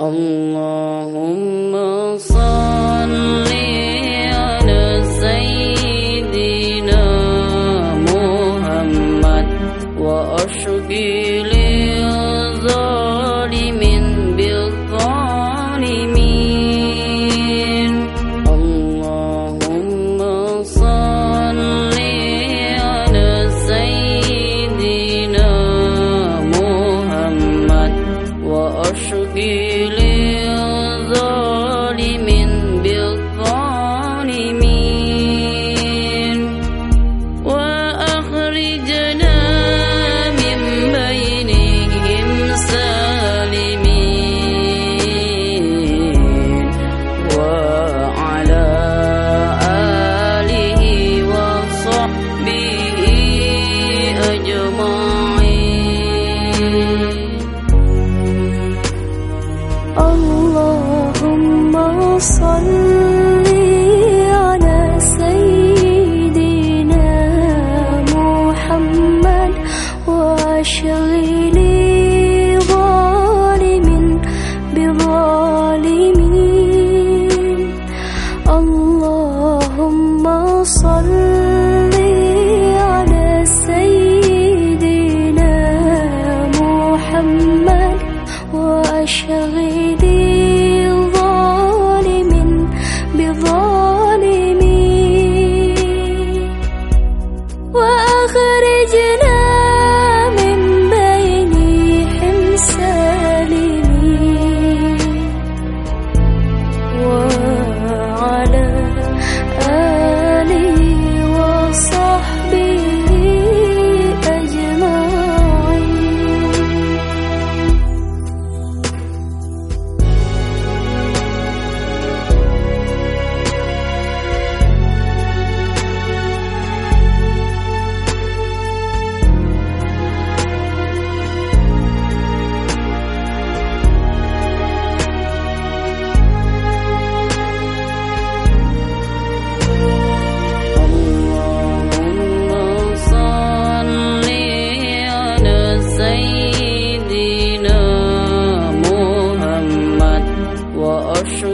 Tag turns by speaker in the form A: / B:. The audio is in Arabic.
A: اللهم صل على سيدنا محمد وأشغل الظالمين بالظالمين. اللهم صل على سيدنا محمد وأشغل